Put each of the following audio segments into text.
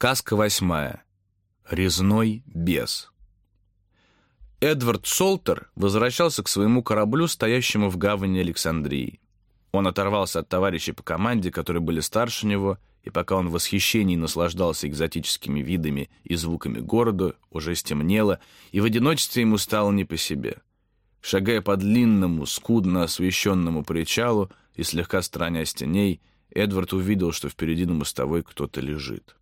Сказка восьмая. Резной бес. Эдвард Солтер возвращался к своему кораблю, стоящему в гавани Александрии. Он оторвался от товарищей по команде, которые были старше него, и пока он в восхищении наслаждался экзотическими видами и звуками города, уже стемнело, и в одиночестве ему стало не по себе. Шагая по длинному, скудно освещенному причалу и слегка странясь теней, Эдвард увидел, что впереди на мостовой кто-то лежит.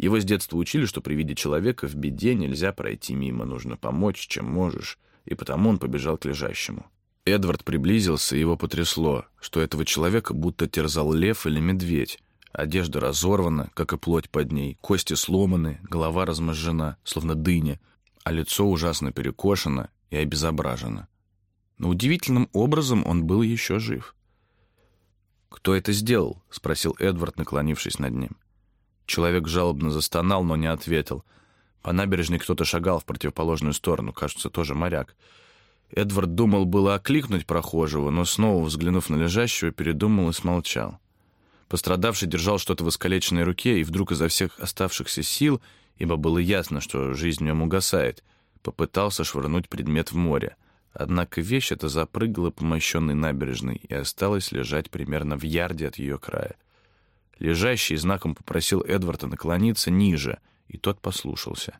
Его с детства учили, что при виде человека в беде нельзя пройти мимо, нужно помочь, чем можешь, и потому он побежал к лежащему. Эдвард приблизился, и его потрясло, что этого человека будто терзал лев или медведь. Одежда разорвана, как и плоть под ней, кости сломаны, голова разможжена, словно дыня, а лицо ужасно перекошено и обезображено. Но удивительным образом он был еще жив. «Кто это сделал?» — спросил Эдвард, наклонившись над ним. Человек жалобно застонал, но не ответил. По набережной кто-то шагал в противоположную сторону, кажется, тоже моряк. Эдвард думал было окликнуть прохожего, но снова, взглянув на лежащего, передумал и смолчал. Пострадавший держал что-то в искалеченной руке, и вдруг изо всех оставшихся сил, ибо было ясно, что жизнь в нем угасает, попытался швырнуть предмет в море. Однако вещь эта запрыгала по мощенной набережной и осталась лежать примерно в ярде от ее края. Лежащий знаком попросил Эдварда наклониться ниже, и тот послушался.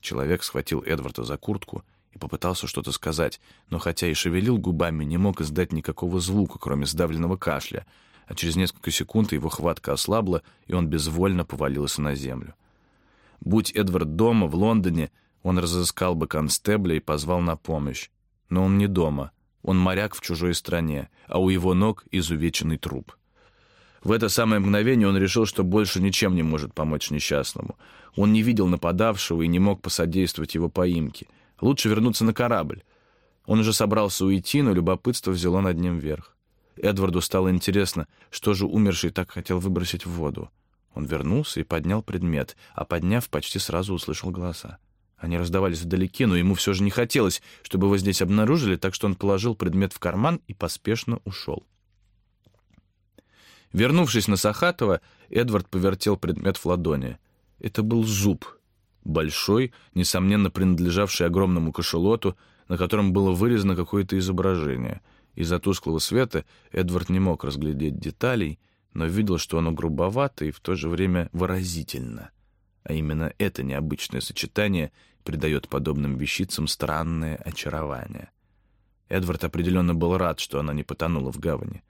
Человек схватил Эдварда за куртку и попытался что-то сказать, но хотя и шевелил губами, не мог издать никакого звука, кроме сдавленного кашля, а через несколько секунд его хватка ослабла, и он безвольно повалился на землю. Будь Эдвард дома, в Лондоне, он разыскал бы констебля и позвал на помощь. Но он не дома. Он моряк в чужой стране, а у его ног изувеченный труп. В это самое мгновение он решил, что больше ничем не может помочь несчастному. Он не видел нападавшего и не мог посодействовать его поимке. Лучше вернуться на корабль. Он уже собрался уйти, но любопытство взяло над ним верх. Эдварду стало интересно, что же умерший так хотел выбросить в воду. Он вернулся и поднял предмет, а подняв, почти сразу услышал голоса. Они раздавались вдалеке, но ему все же не хотелось, чтобы его здесь обнаружили, так что он положил предмет в карман и поспешно ушел. Вернувшись на Сахатова, Эдвард повертел предмет в ладони. Это был зуб. Большой, несомненно принадлежавший огромному кошелоту, на котором было вырезано какое-то изображение. Из-за тусклого света Эдвард не мог разглядеть деталей, но видел, что оно грубовато и в то же время выразительно. А именно это необычное сочетание придает подобным вещицам странное очарование. Эдвард определенно был рад, что она не потонула в гавани.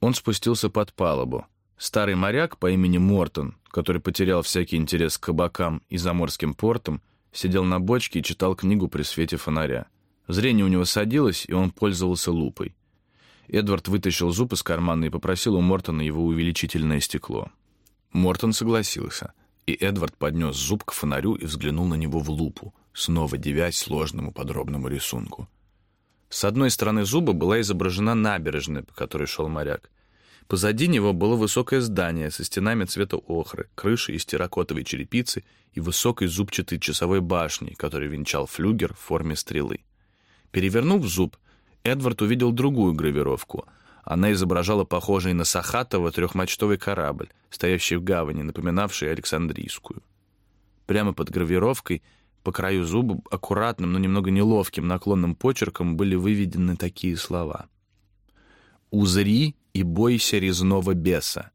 Он спустился под палубу. Старый моряк по имени Мортон, который потерял всякий интерес к кабакам и заморским портам, сидел на бочке и читал книгу при свете фонаря. Зрение у него садилось, и он пользовался лупой. Эдвард вытащил зуб из кармана и попросил у Мортона его увеличительное стекло. Мортон согласился, и Эдвард поднес зуб к фонарю и взглянул на него в лупу, снова девясь сложному подробному рисунку. С одной стороны зуба была изображена набережная, по которой шел моряк. Позади него было высокое здание со стенами цвета охры, крышей из терракотовой черепицы и высокой зубчатой часовой башней, который венчал флюгер в форме стрелы. Перевернув зуб, Эдвард увидел другую гравировку. Она изображала похожий на Сахатова трехмачтовый корабль, стоящий в гавани, напоминавший Александрийскую. Прямо под гравировкой — по краю зуба аккуратным, но немного неловким наклонным почерком были выведены такие слова. «Узри и бойся резного беса.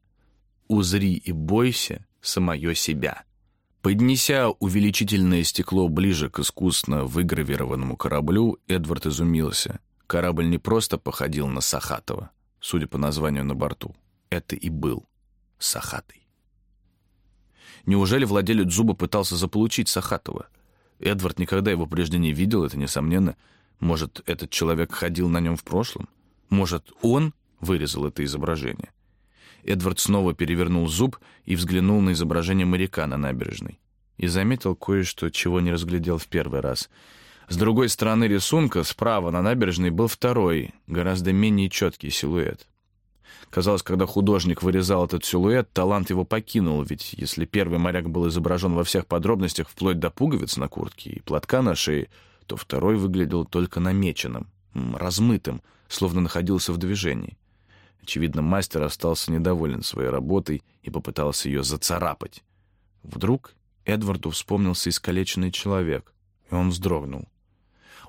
Узри и бойся самое себя». Поднеся увеличительное стекло ближе к искусно выгравированному кораблю, Эдвард изумился. Корабль не просто походил на Сахатова, судя по названию на борту. Это и был Сахатый. Неужели владелец зуба пытался заполучить Сахатова? Эдвард никогда его прежде не видел, это несомненно. Может, этот человек ходил на нем в прошлом? Может, он вырезал это изображение? Эдвард снова перевернул зуб и взглянул на изображение моряка на набережной. И заметил кое-что, чего не разглядел в первый раз. С другой стороны рисунка, справа на набережной, был второй, гораздо менее четкий силуэт. Казалось, когда художник вырезал этот силуэт, талант его покинул, ведь если первый моряк был изображен во всех подробностях, вплоть до пуговиц на куртке и платка на шее, то второй выглядел только намеченным, размытым, словно находился в движении. Очевидно, мастер остался недоволен своей работой и попытался ее зацарапать. Вдруг Эдварду вспомнился искалеченный человек, и он вздрогнул.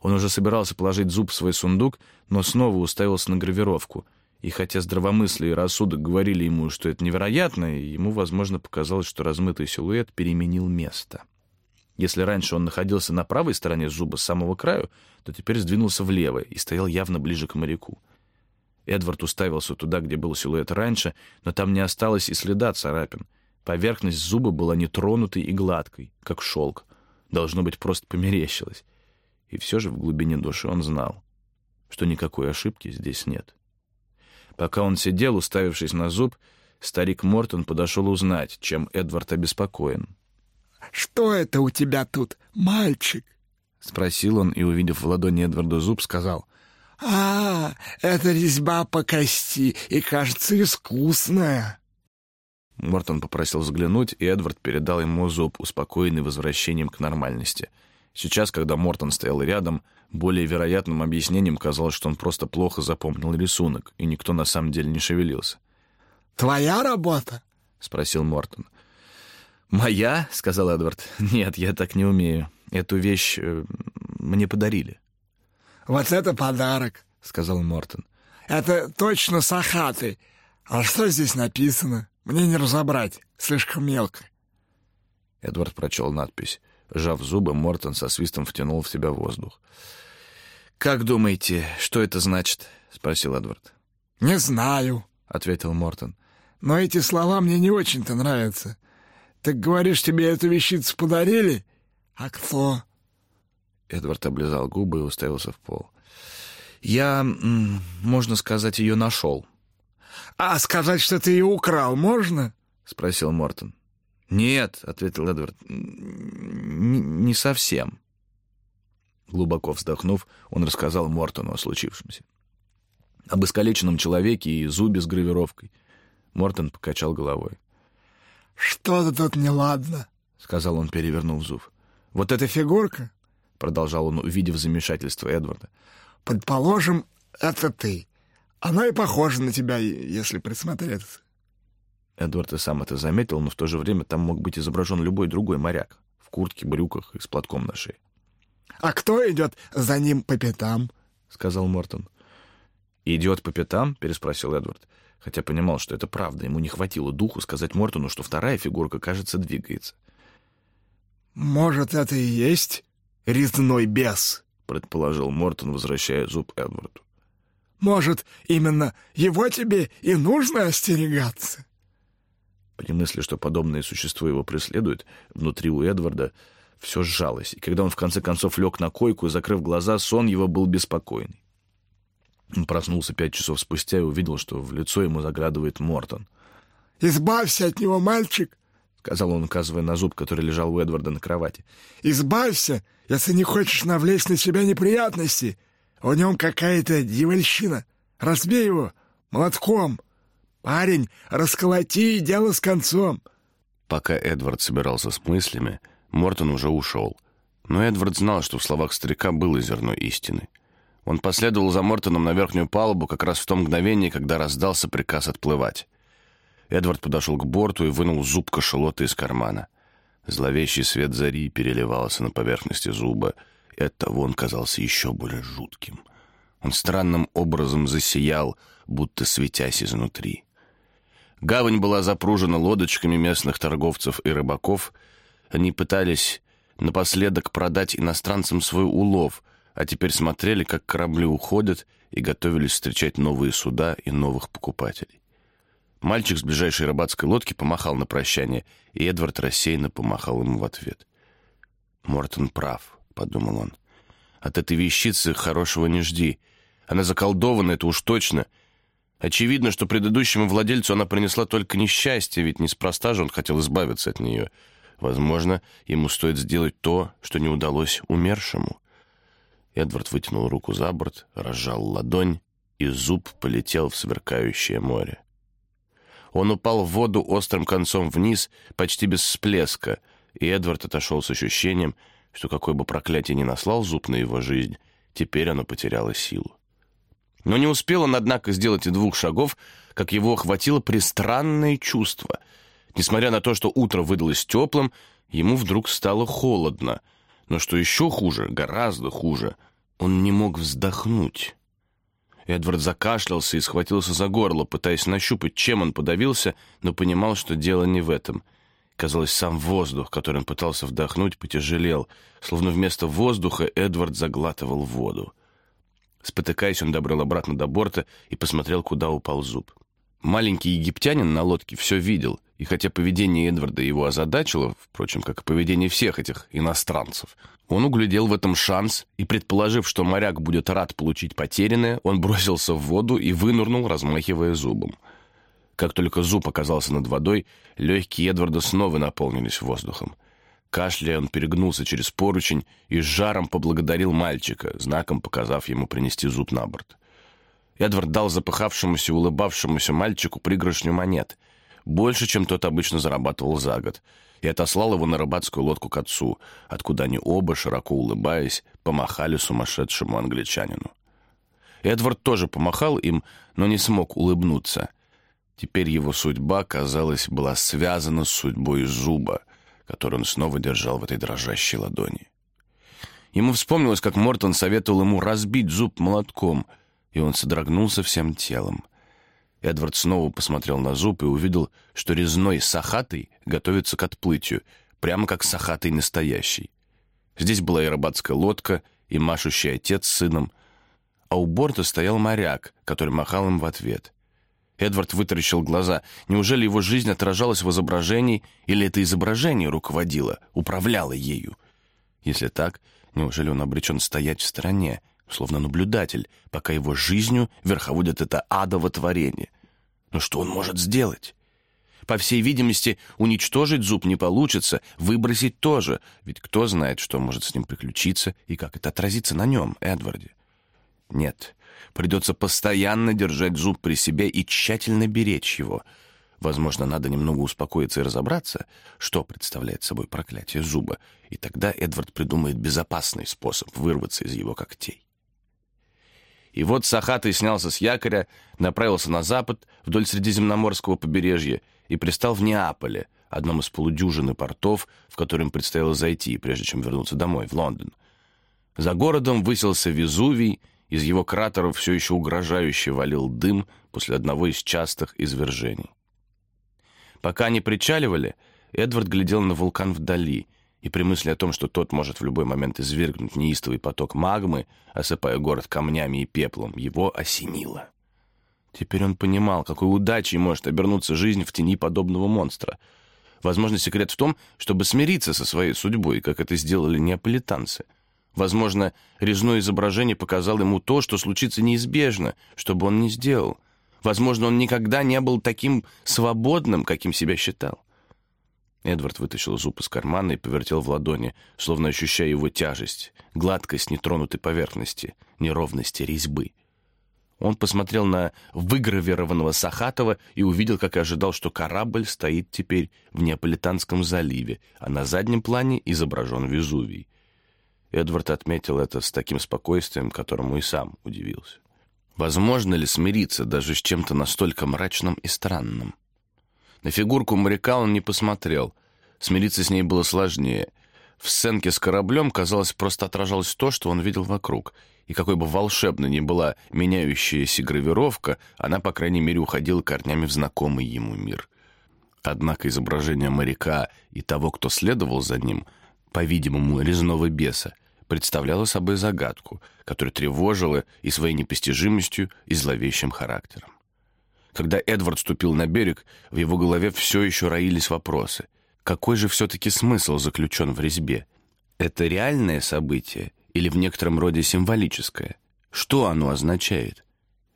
Он уже собирался положить зуб в свой сундук, но снова уставился на гравировку. И хотя здравомыслие и рассудок говорили ему, что это невероятно, ему, возможно, показалось, что размытый силуэт переменил место. Если раньше он находился на правой стороне зуба с самого краю, то теперь сдвинулся влево и стоял явно ближе к моряку. Эдвард уставился туда, где был силуэт раньше, но там не осталось и следа царапин. Поверхность зуба была нетронутой и гладкой, как шелк. Должно быть, просто померещилось. И все же в глубине души он знал, что никакой ошибки здесь нет. Пока он сидел, уставившись на зуб, старик Мортон подошел узнать, чем Эдвард обеспокоен. «Что это у тебя тут, мальчик?» — спросил он и, увидев в ладони Эдварда зуб, сказал. «А, это резьба по кости, и, кажется, искусная». Мортон попросил взглянуть, и Эдвард передал ему зуб, успокоенный возвращением к нормальности — Сейчас, когда Мортон стоял рядом, более вероятным объяснением казалось, что он просто плохо запомнил рисунок, и никто на самом деле не шевелился. «Твоя работа?» — спросил Мортон. «Моя?» — сказал Эдвард. «Нет, я так не умею. Эту вещь э, мне подарили». «Вот это подарок!» — сказал Мортон. «Это точно сахаты. А что здесь написано? Мне не разобрать. Слишком мелко». Эдвард прочел надпись. Сжав зубы, Мортон со свистом втянул в себя воздух. «Как думаете, что это значит?» — спросил Эдвард. «Не знаю», — ответил Мортон. «Но эти слова мне не очень-то нравятся. Так говоришь, тебе эту вещицу подарили? А кто?» Эдвард облизал губы и уставился в пол. «Я, можно сказать, ее нашел». «А сказать, что ты ее украл, можно?» — спросил Мортон. «Нет», — ответил Эдвард, — «не совсем». Глубоко вздохнув, он рассказал Мортону о случившемся. Об искалеченном человеке и зубе с гравировкой. Мортон покачал головой. «Что-то тут неладно», — сказал он, перевернув зуб. «Вот эта фигурка», — продолжал он, увидев замешательство Эдварда. «Предположим, это ты. Она и похожа на тебя, если присмотреться. Эдвард и сам это заметил, но в то же время там мог быть изображен любой другой моряк в куртке, брюках и с платком на шее. «А кто идет за ним по пятам?» — сказал Мортон. «Идет по пятам?» — переспросил Эдвард, хотя понимал, что это правда. Ему не хватило духу сказать Мортону, что вторая фигурка, кажется, двигается. «Может, это и есть резной бес?» — предположил Мортон, возвращая зуб Эдварду. «Может, именно его тебе и нужно остерегаться?» При мысли, что подобное существо его преследует, внутри у Эдварда все сжалось, и когда он в конце концов лег на койку, закрыв глаза, сон его был беспокойный. Он проснулся пять часов спустя и увидел, что в лицо ему заглядывает Мортон. «Избавься от него, мальчик!» — сказал он, указывая на зуб, который лежал у Эдварда на кровати. «Избавься, если не хочешь навлечь на себя неприятности. В нем какая-то дьявольщина. Разбей его молотком!» «Парень, расколоти, дело с концом!» Пока Эдвард собирался с мыслями, Мортон уже ушел. Но Эдвард знал, что в словах старика было зерно истины. Он последовал за Мортоном на верхнюю палубу как раз в то мгновение, когда раздался приказ отплывать. Эдвард подошел к борту и вынул зуб кашалота из кармана. Зловещий свет зари переливался на поверхности зуба, и оттого он казался еще более жутким. Он странным образом засиял, будто светясь изнутри. Гавань была запружена лодочками местных торговцев и рыбаков. Они пытались напоследок продать иностранцам свой улов, а теперь смотрели, как корабли уходят, и готовились встречать новые суда и новых покупателей. Мальчик с ближайшей рыбацкой лодки помахал на прощание, и Эдвард рассеянно помахал ему в ответ. «Мортон прав», — подумал он. «От этой вещицы хорошего не жди. Она заколдована, это уж точно, Очевидно, что предыдущему владельцу она принесла только несчастье, ведь неспроста же он хотел избавиться от нее. Возможно, ему стоит сделать то, что не удалось умершему. Эдвард вытянул руку за борт, разжал ладонь, и зуб полетел в сверкающее море. Он упал в воду острым концом вниз, почти без всплеска, и Эдвард отошел с ощущением, что какое бы проклятие ни наслал зуб на его жизнь, теперь оно потеряло силу. Но не успел он, однако, сделать и двух шагов, как его охватило пристранное чувство. Несмотря на то, что утро выдалось теплым, ему вдруг стало холодно. Но что еще хуже, гораздо хуже, он не мог вздохнуть. Эдвард закашлялся и схватился за горло, пытаясь нащупать, чем он подавился, но понимал, что дело не в этом. Казалось, сам воздух, который он пытался вдохнуть, потяжелел, словно вместо воздуха Эдвард заглатывал воду. Спотыкаясь, он добрел обратно до борта и посмотрел, куда упал зуб. Маленький египтянин на лодке все видел, и хотя поведение Эдварда его озадачило, впрочем, как и поведение всех этих иностранцев, он углядел в этом шанс и, предположив, что моряк будет рад получить потерянное, он бросился в воду и вынырнул, размахивая зубом. Как только зуб оказался над водой, легкие Эдварда снова наполнились воздухом. Кашляя, он перегнулся через поручень и с жаром поблагодарил мальчика, знаком показав ему принести зуб на борт. Эдвард дал запыхавшемуся, улыбавшемуся мальчику пригоршню монет, больше, чем тот обычно зарабатывал за год, и отослал его на рыбацкую лодку к отцу, откуда они оба, широко улыбаясь, помахали сумасшедшему англичанину. Эдвард тоже помахал им, но не смог улыбнуться. Теперь его судьба, казалось, была связана с судьбой зуба, который он снова держал в этой дрожащей ладони. Ему вспомнилось, как Мортон советовал ему разбить зуб молотком — и он содрогнулся всем телом. Эдвард снова посмотрел на зуб и увидел, что резной сахатый готовится к отплытию, прямо как сахатый настоящий. Здесь была и рыбацкая лодка, и машущий отец с сыном, а у борта стоял моряк, который махал им в ответ. Эдвард вытаращил глаза. Неужели его жизнь отражалась в изображении, или это изображение руководило, управляло ею? Если так, неужели он обречен стоять в стороне, словно наблюдатель, пока его жизнью верховодит это адово творение. Но что он может сделать? По всей видимости, уничтожить зуб не получится, выбросить тоже, ведь кто знает, что может с ним приключиться и как это отразится на нем, Эдварде. Нет, придется постоянно держать зуб при себе и тщательно беречь его. Возможно, надо немного успокоиться и разобраться, что представляет собой проклятие зуба, и тогда Эдвард придумает безопасный способ вырваться из его когтей. И вот Сахатый снялся с якоря, направился на запад вдоль Средиземноморского побережья и пристал в Неаполе, одном из полудюжины портов, в которым предстояло зайти, прежде чем вернуться домой, в Лондон. За городом высился Везувий, из его кратеров все еще угрожающе валил дым после одного из частых извержений. Пока они причаливали, Эдвард глядел на вулкан вдали и при мысли о том, что тот может в любой момент извергнуть неистовый поток магмы, осыпая город камнями и пеплом, его осенило. Теперь он понимал, какой удачей может обернуться жизнь в тени подобного монстра. Возможно, секрет в том, чтобы смириться со своей судьбой, как это сделали неаполитанцы. Возможно, резное изображение показало ему то, что случится неизбежно, что бы он ни сделал. Возможно, он никогда не был таким свободным, каким себя считал. Эдвард вытащил зуб из кармана и повертел в ладони, словно ощущая его тяжесть, гладкость нетронутой поверхности, неровности резьбы. Он посмотрел на выгравированного Сахатова и увидел, как и ожидал, что корабль стоит теперь в Неаполитанском заливе, а на заднем плане изображен Везувий. Эдвард отметил это с таким спокойствием, которому и сам удивился. Возможно ли смириться даже с чем-то настолько мрачным и странным? На фигурку моряка он не посмотрел. Смириться с ней было сложнее. В сценке с кораблем, казалось, просто отражалось то, что он видел вокруг. И какой бы волшебной ни была меняющаяся гравировка, она, по крайней мере, уходила корнями в знакомый ему мир. Однако изображение моряка и того, кто следовал за ним, по-видимому, резного беса, представляло собой загадку, которая тревожила и своей непостижимостью, и зловещим характером. Когда Эдвард ступил на берег, в его голове все еще роились вопросы. Какой же все-таки смысл заключен в резьбе? Это реальное событие или в некотором роде символическое? Что оно означает?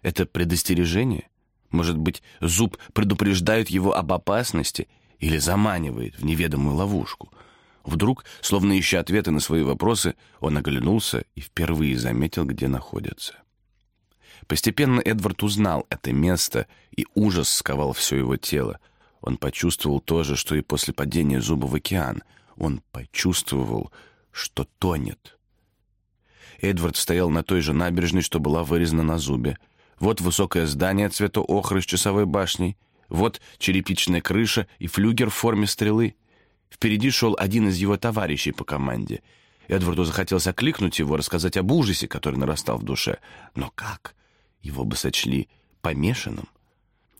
Это предостережение? Может быть, зуб предупреждает его об опасности или заманивает в неведомую ловушку? Вдруг, словно ища ответы на свои вопросы, он оглянулся и впервые заметил, где находится. Постепенно Эдвард узнал это место, и ужас сковал все его тело. Он почувствовал то же, что и после падения зуба в океан. Он почувствовал, что тонет. Эдвард стоял на той же набережной, что была вырезана на зубе. Вот высокое здание цвета охры с часовой башней. Вот черепичная крыша и флюгер в форме стрелы. Впереди шел один из его товарищей по команде. Эдварду захотелось окликнуть его, рассказать об ужасе, который нарастал в душе. Но как? Его бы сочли помешанным.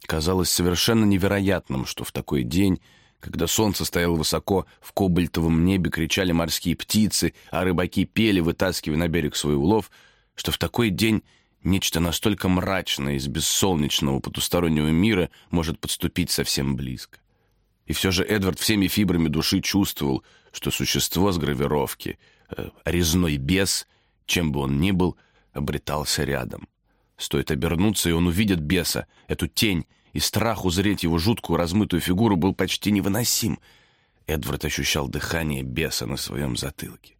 Казалось совершенно невероятным, что в такой день, когда солнце стояло высоко, в кобальтовом небе кричали морские птицы, а рыбаки пели, вытаскивая на берег свой улов, что в такой день нечто настолько мрачное из бессолнечного потустороннего мира может подступить совсем близко. И все же Эдвард всеми фибрами души чувствовал, что существо с гравировки, э, резной бес, чем бы он ни был, обретался рядом. Стоит обернуться, и он увидит беса, эту тень, и страх узреть его жуткую размытую фигуру был почти невыносим. Эдвард ощущал дыхание беса на своем затылке.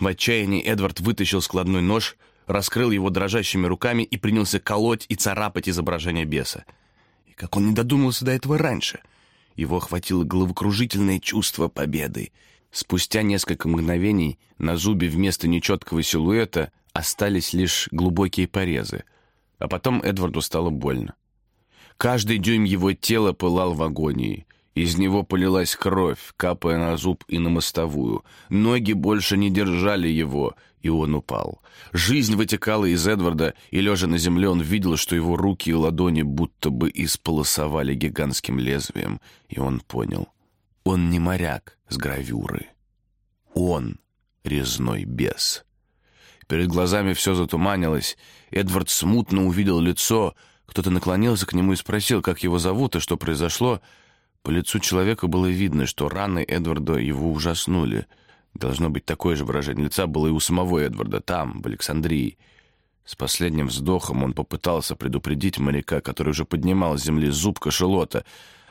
В отчаянии Эдвард вытащил складной нож, раскрыл его дрожащими руками и принялся колоть и царапать изображение беса. И как он не додумался до этого раньше. Его охватило головокружительное чувство победы. Спустя несколько мгновений на зубе вместо нечеткого силуэта остались лишь глубокие порезы. А потом Эдварду стало больно. Каждый дюйм его тела пылал в агонии. Из него полилась кровь, капая на зуб и на мостовую. Ноги больше не держали его, и он упал. Жизнь вытекала из Эдварда, и, лежа на земле, он видел, что его руки и ладони будто бы исполосовали гигантским лезвием, и он понял. Он не моряк с гравюры. Он резной бес. Перед глазами все затуманилось. Эдвард смутно увидел лицо. Кто-то наклонился к нему и спросил, как его зовут и что произошло. По лицу человека было видно, что раны Эдварда его ужаснули. Должно быть, такое же выражение лица было и у самого Эдварда, там, в Александрии. С последним вздохом он попытался предупредить моряка, который уже поднимал с земли зуб кошелота,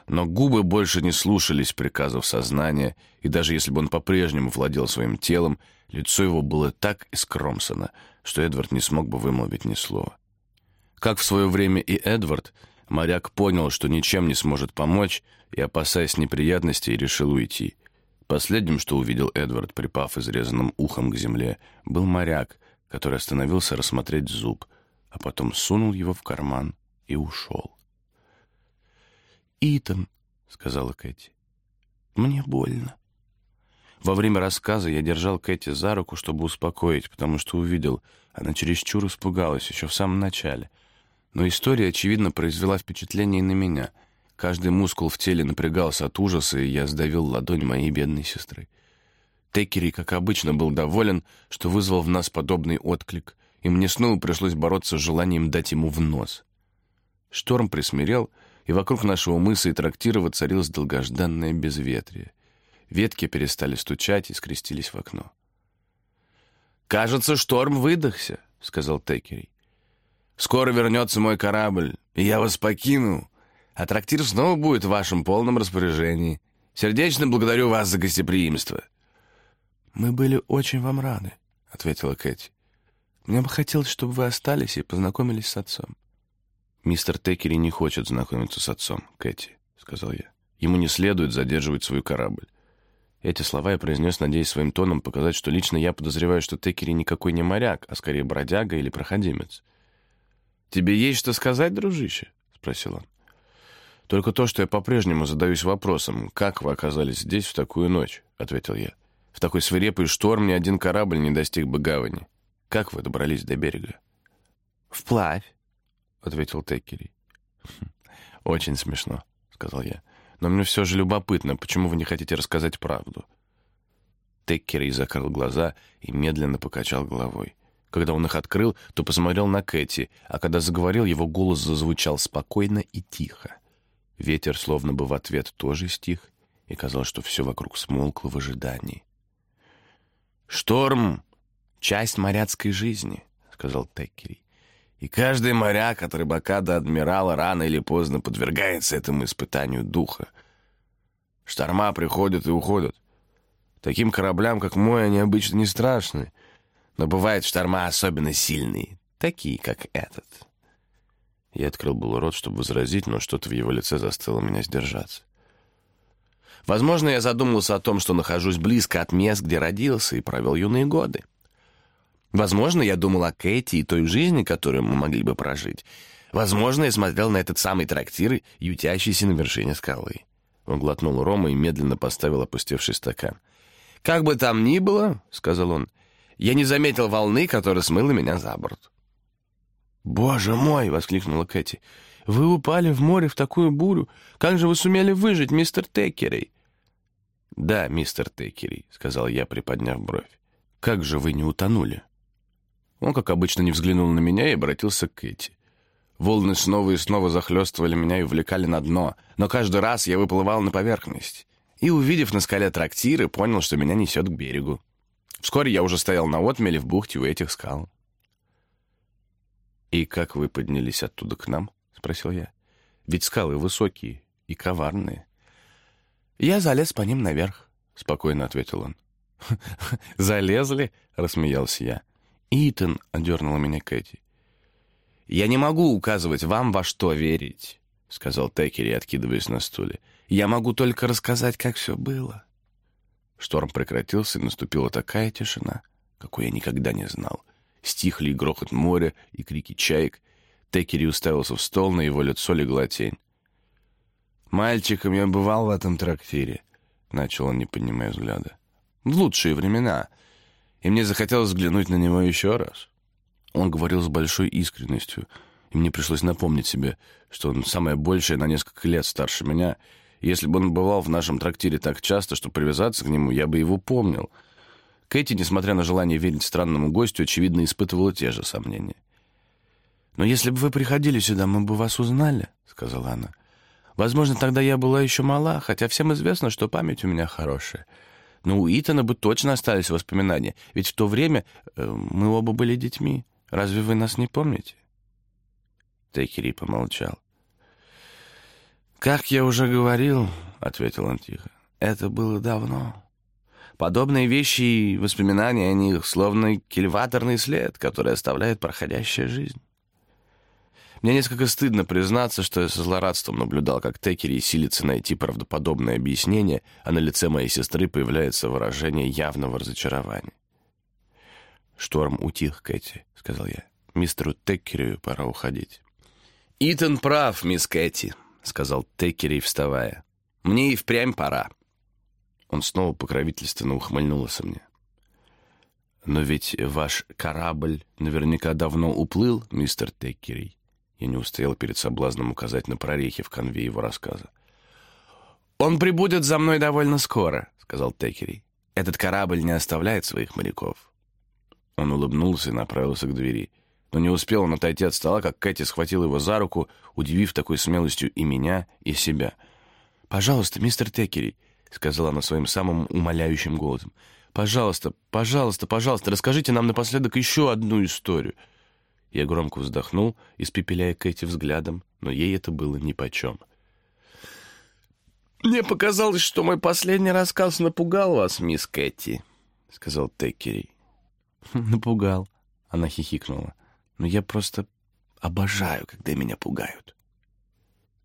но губы больше не слушались приказов сознания, и даже если бы он по-прежнему владел своим телом, лицо его было так искромсано, что Эдвард не смог бы вымолвить ни слова. Как в свое время и Эдвард, моряк понял, что ничем не сможет помочь, и, опасаясь неприятностей, решил уйти. Последним, что увидел Эдвард, припав изрезанным ухом к земле, был моряк, который остановился рассмотреть зуб, а потом сунул его в карман и ушел. «Итан», — сказала Кэти, — «мне больно». Во время рассказа я держал Кэти за руку, чтобы успокоить, потому что увидел, она чересчур испугалась еще в самом начале. Но история, очевидно, произвела впечатление и на меня. Каждый мускул в теле напрягался от ужаса, и я сдавил ладонь моей бедной сестры. Текери, как обычно, был доволен, что вызвал в нас подобный отклик, и мне снова пришлось бороться с желанием дать ему в нос. Шторм присмирел, и вокруг нашего мыса и трактира воцарилось долгожданное безветрие. Ветки перестали стучать и скрестились в окно. «Кажется, шторм выдохся», — сказал Текерей. «Скоро вернется мой корабль, и я вас покину, а трактир снова будет в вашем полном распоряжении. Сердечно благодарю вас за гостеприимство». «Мы были очень вам рады», — ответила Кэти. «Мне бы хотелось, чтобы вы остались и познакомились с отцом». «Мистер Текери не хочет знакомиться с отцом, Кэти», — сказал я. «Ему не следует задерживать свой корабль». Эти слова я произнес, надеясь своим тоном показать, что лично я подозреваю, что Текери никакой не моряк, а скорее бродяга или проходимец. «Тебе есть что сказать, дружище?» — спросил он. «Только то, что я по-прежнему задаюсь вопросом, как вы оказались здесь в такую ночь?» — ответил я. «В такой свирепый шторм ни один корабль не достиг бы гавани. Как вы добрались до берега?» «Вплавь», — ответил Теккери. «Хм, «Очень смешно», — сказал я. «Но мне все же любопытно, почему вы не хотите рассказать правду?» Теккери закрыл глаза и медленно покачал головой. Когда он их открыл, то посмотрел на Кэти, а когда заговорил, его голос зазвучал спокойно и тихо. Ветер словно бы в ответ тоже стих, и казалось, что все вокруг смолкло в ожидании. «Шторм — часть моряцкой жизни», — сказал Теккери. И каждый моряк от рыбака до адмирала рано или поздно подвергается этому испытанию духа. Шторма приходят и уходят. Таким кораблям, как мой, они обычно не страшны. Но бывают шторма особенно сильные, такие, как этот. Я открыл был рот, чтобы возразить, но что-то в его лице заставило меня сдержаться. Возможно, я задумался о том, что нахожусь близко от мест, где родился и провел юные годы. Возможно, я думал о Кэти и той жизни, которую мы могли бы прожить. Возможно, я смотрел на этот самый трактир, ютящийся на вершине скалы. Он глотнул рома и медленно поставил опустевший стакан. «Как бы там ни было, — сказал он, — я не заметил волны, которая смыла меня за борт». «Боже мой!» — воскликнула Кэти. «Вы упали в море в такую бурю. Как же вы сумели выжить, мистер Теккерей?» «Да, мистер Теккерей», — сказал я, приподняв бровь. «Как же вы не утонули?» Он, как обычно, не взглянул на меня и обратился к Кэти. Волны снова и снова захлестывали меня и увлекали на дно, но каждый раз я выплывал на поверхность. И, увидев на скале трактиры, понял, что меня несет к берегу. Вскоре я уже стоял на отмеле в бухте у этих скал. «И как вы поднялись оттуда к нам?» — спросил я. «Ведь скалы высокие и коварные». «Я залез по ним наверх», — спокойно ответил он. «Залезли?» — рассмеялся я. «Итан», — одернула меня Кэти. «Я не могу указывать вам, во что верить», — сказал Текери, откидываясь на стуле. «Я могу только рассказать, как все было». Шторм прекратился, и наступила такая тишина, какой я никогда не знал. Стихли и грохот моря, и крики чаек. Текери уставился в стол, на его лицо легла тень. «Мальчиком я бывал в этом трактире», — начал он, не поднимая взгляда. «В лучшие времена, и мне захотелось взглянуть на него еще раз». Он говорил с большой искренностью, и мне пришлось напомнить себе, что он самое большее на несколько лет старше меня. если бы он бывал в нашем трактире так часто, что привязаться к нему, я бы его помнил. Кэти, несмотря на желание верить странному гостю, очевидно, испытывала те же сомнения. «Но если бы вы приходили сюда, мы бы вас узнали», — сказала она. «Возможно, тогда я была еще мала, хотя всем известно, что память у меня хорошая. Но у Итана бы точно остались воспоминания, ведь в то время э, мы оба были детьми». Разве вы нас не помните?» Текери помолчал. «Как я уже говорил, — ответил он тихо, — это было давно. Подобные вещи и воспоминания о них словно кильваторный след, который оставляет проходящая жизнь. Мне несколько стыдно признаться, что я со злорадством наблюдал, как Текери силится найти правдоподобное объяснение, а на лице моей сестры появляется выражение явного разочарования. «Шторм утих, Кэти», — сказал я. «Мистеру Теккерию пора уходить». «Итан прав, мисс Кэти», — сказал Теккери, вставая. «Мне и впрямь пора». Он снова покровительственно ухмыльнулся мне. «Но ведь ваш корабль наверняка давно уплыл, мистер Теккери». Я не устоял перед соблазном указать на прорехи в конве его рассказа. «Он прибудет за мной довольно скоро», — сказал Теккери. «Этот корабль не оставляет своих моряков. Он улыбнулся и направился к двери. Но не успел он отойти от стола, как Кэти схватила его за руку, удивив такой смелостью и меня, и себя. «Пожалуйста, мистер Текери», — сказала она своим самым умоляющим голосом, «пожалуйста, пожалуйста, пожалуйста, расскажите нам напоследок еще одну историю». Я громко вздохнул, испепеляя Кэти взглядом, но ей это было нипочем. «Мне показалось, что мой последний рассказ напугал вас, мисс Кэти», — сказал Теккери. Напугал. Она хихикнула. Но я просто обожаю, когда меня пугают.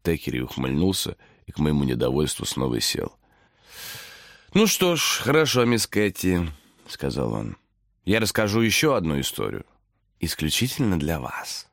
Текери ухмыльнулся и к моему недовольству снова сел. «Ну что ж, хорошо, мисс Кэти», — сказал он. «Я расскажу еще одну историю. Исключительно для вас».